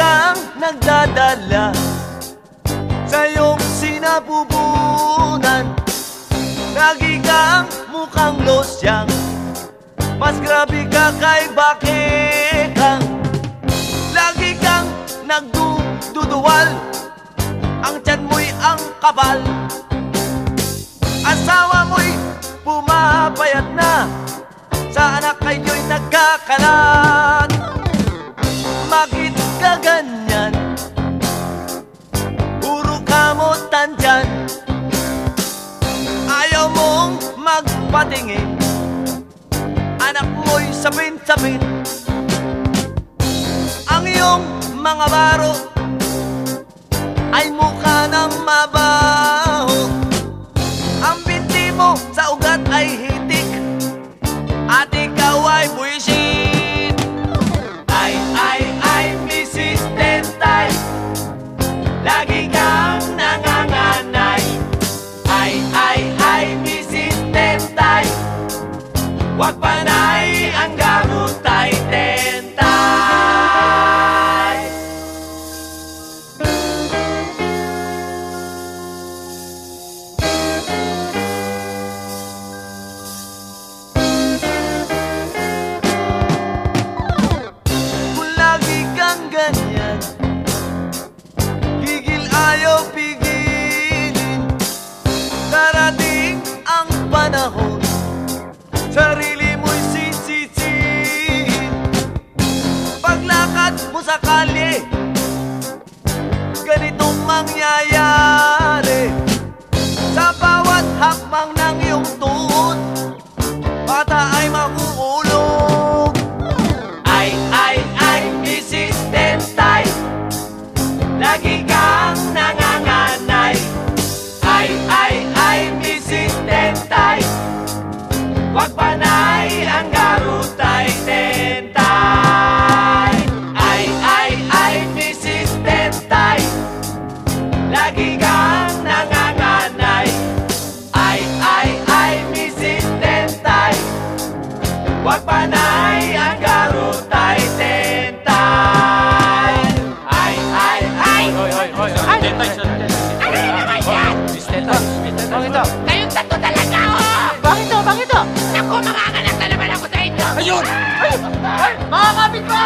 Kang nagdadala Sa iyong sinapupunan Lagi kang mukhang losyang Mas grabe ka kay bakekang Lagi kang nagduduwal Ang tiyan mo'y ang kapal Asawa mo'y pumapayat na Sa anak kayo'y nagkakalat magpatingin Anak mo'y sapin-sapin Ang iyong mga baro Ay mukha ng mabaho walk by Paglakad mo sa kalye Ganitong mangyayari Sa bawat hakbang ng iyong tuhod Bata ay makukulong Wag panay ang garutay tentay Ay, ay, ay Hoy, hoy, hoy. Tentay, siya. Ano na naman yan? Miss Tentay. Bakit ito? Kayong tatlo talaga, oh! Bakit to? Bakit to? Naku, mga anak na naman ako sa inyo! Ayun! Mga kapit ba?